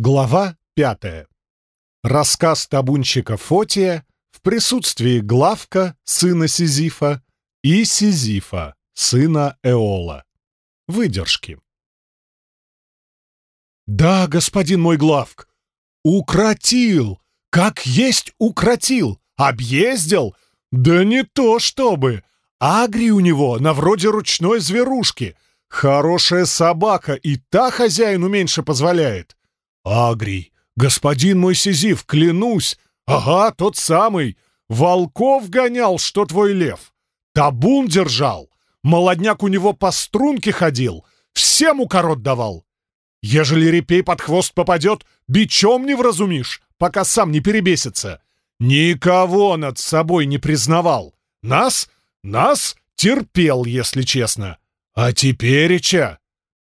Глава пятая. Рассказ табунщика Фотия в присутствии Главка, сына Сизифа, и Сизифа, сына Эола. Выдержки. «Да, господин мой Главк, укротил! Как есть укротил! Объездил! Да не то чтобы! Агри у него на вроде ручной зверушки! Хорошая собака, и та хозяину меньше позволяет! Агрий, господин мой Сизиф, клянусь! Ага, тот самый! Волков гонял, что твой лев! Табун держал! Молодняк у него по струнке ходил! Всем укорот давал! Ежели репей под хвост попадет, бичом не вразумишь, пока сам не перебесится. Никого над собой не признавал. Нас, нас терпел, если честно. А тепереча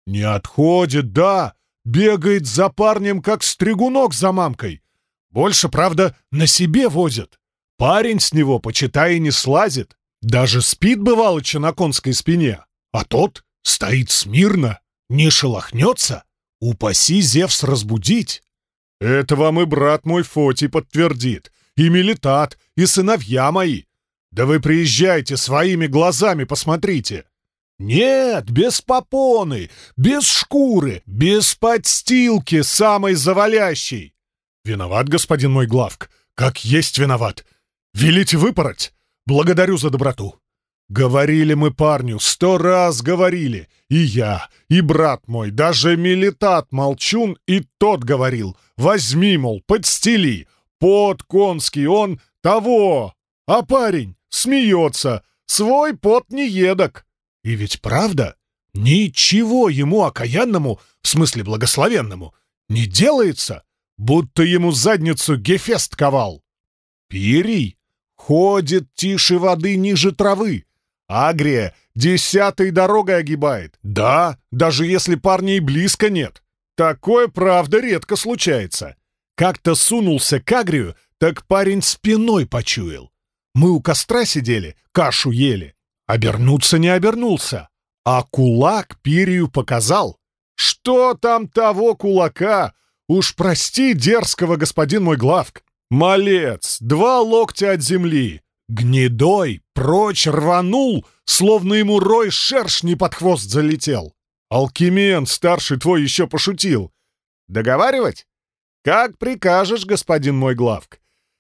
не отходит, да, Бегает за парнем, как стригунок за мамкой. Больше, правда, на себе возит. Парень с него, почитай, не слазит. Даже спит, бывалоча, на конской спине. А тот стоит смирно, не шелохнется. Упаси Зевс разбудить. Это вам и брат мой Фотий подтвердит, и Мелитат, и сыновья мои. Да вы приезжайте, своими глазами посмотрите. Нет, без попоны, без шкуры, без подстилки самой завалящей. Виноват, господин мой главк, как есть виноват. Велите выпороть. Благодарю за доброту. Говорили мы парню, сто раз говорили. И я, и брат мой, даже Милитат Молчун, и тот говорил. Возьми, мол, подстели. Пот конский он того. А парень смеется. Свой пот не едок. И ведь правда, ничего ему окаянному, в смысле благословенному, не делается, будто ему задницу Гефест ковал. Пирий ходит тише воды ниже травы. Агрия десятой дорогой огибает. Да, даже если парней близко нет. Такое, правда, редко случается. Как-то сунулся к Агрию, так парень спиной почуял. Мы у костра сидели, кашу ели. Обернуться не обернулся, а кулак Пирию показал. Что там того кулака? Уж прости дерзкого, господин мой главк. Малец, два локтя от земли. Гнедой прочь рванул, словно ему рой шершни под хвост залетел. Алкимен, старший твой, еще пошутил. Договаривать? Как прикажешь, господин мой главк.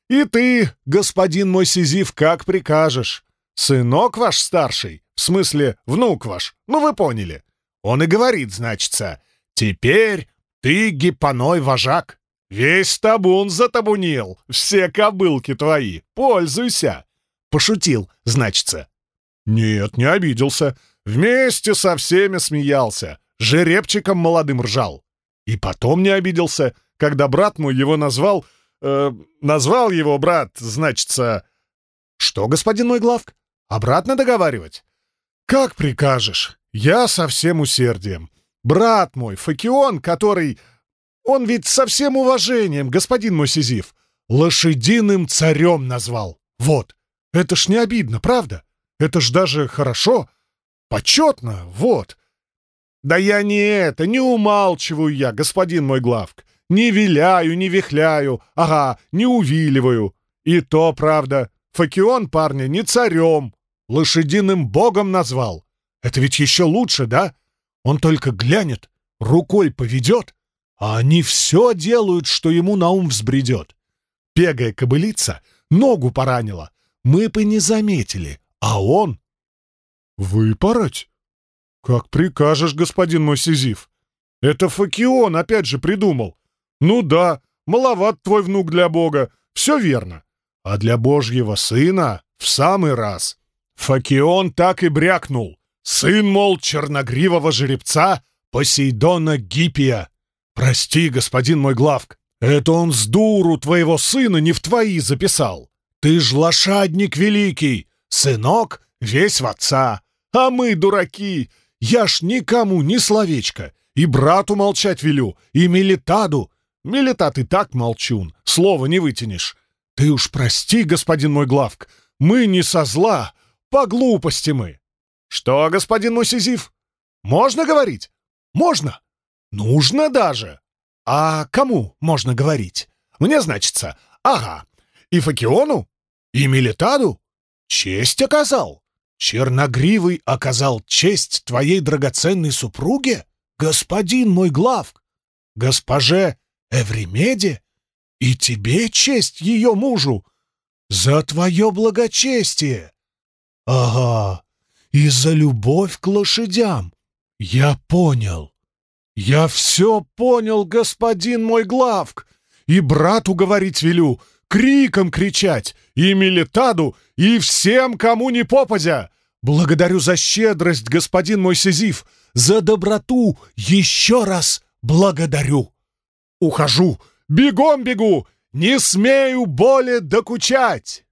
И ты, господин мой Сизиф, как прикажешь. «Сынок ваш старший, в смысле, внук ваш, ну вы поняли». Он и говорит, значится, «Теперь ты гипоной вожак. Весь табун затабунил, все кобылки твои, пользуйся». Пошутил, значится. Нет, не обиделся. Вместе со всеми смеялся, жеребчиком молодым ржал. И потом не обиделся, когда брат мой его назвал... Э, назвал его брат, значится... Что, господин мой главк? Обратно договаривать? Как прикажешь. Я со всем усердием. Брат мой, Факион, который... Он ведь со всем уважением, господин мой Сизиф, лошадиным царем назвал. Вот. Это ж не обидно, правда? Это ж даже хорошо. Почетно, вот. Да я не это, не умалчиваю я, господин мой главк. Не виляю, не вихляю, ага, не увиливаю. И то, правда, Факион парня не царем, лошадиным богом назвал. Это ведь еще лучше, да? Он только глянет, рукой поведет, а они все делают, что ему на ум взбредет. Пегая кобылица ногу поранила, мы бы не заметили, а он... «Выпороть? Как прикажешь, господин мой Сизиф. Это Факион опять же придумал. Ну да, маловат твой внук для бога, все верно. А для божьего сына в самый раз. Факион так и брякнул. Сын, мол, черногривого жеребца Посейдона Гиппия. Прости, господин мой главк, это он с дуру твоего сына не в твои записал. Ты ж лошадник великий, сынок весь в отца. А мы, дураки, я ж никому ни словечко. И брату молчать велю, и Мелитаду. Мелитат и так молчун, слова не вытянешь. Ты уж прости, господин мой главк, мы не со зла, по глупости мы. Что, господин Мусизив? Можно говорить? Можно. Нужно даже. А кому можно говорить? Мне, значится, ага. И Факиону? И Милитаду? Честь оказал? Черногривый оказал честь твоей драгоценной супруге? Господин мой главк? Госпоже Эвремеде? И тебе честь ее мужу? За твое благочестие! Ага, и за любовь к лошадям. Я понял. Я все понял, господин мой главк. И брату говорить велю, криком кричать, и Милитаду, и всем, кому не попадя. Благодарю за щедрость, господин мой Сизиф, за доброту еще раз благодарю. Ухожу, бегом бегу, не смею более докучать.